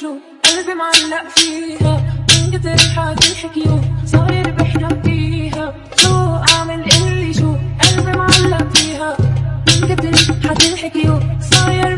شو قلبي معلق فيها؟ من كتر حتنحكي صاير بحلم فيها. شو أعمل قلي شو قلبي معلق فيها؟ من كتر حتنحكي صاير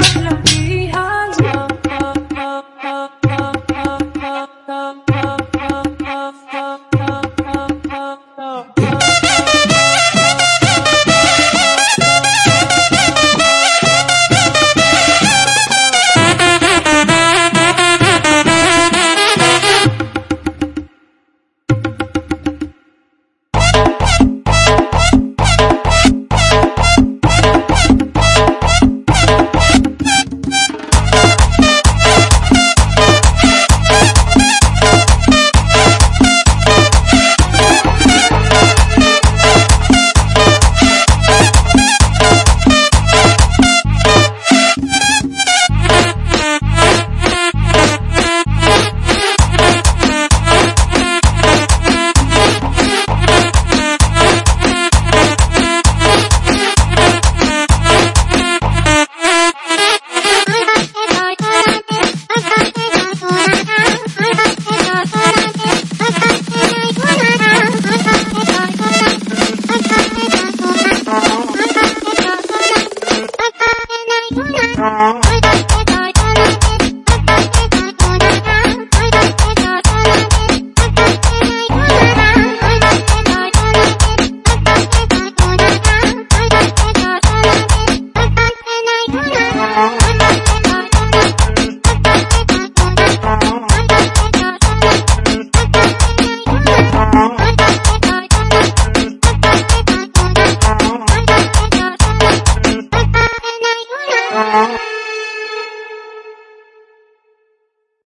Oh, Thank you.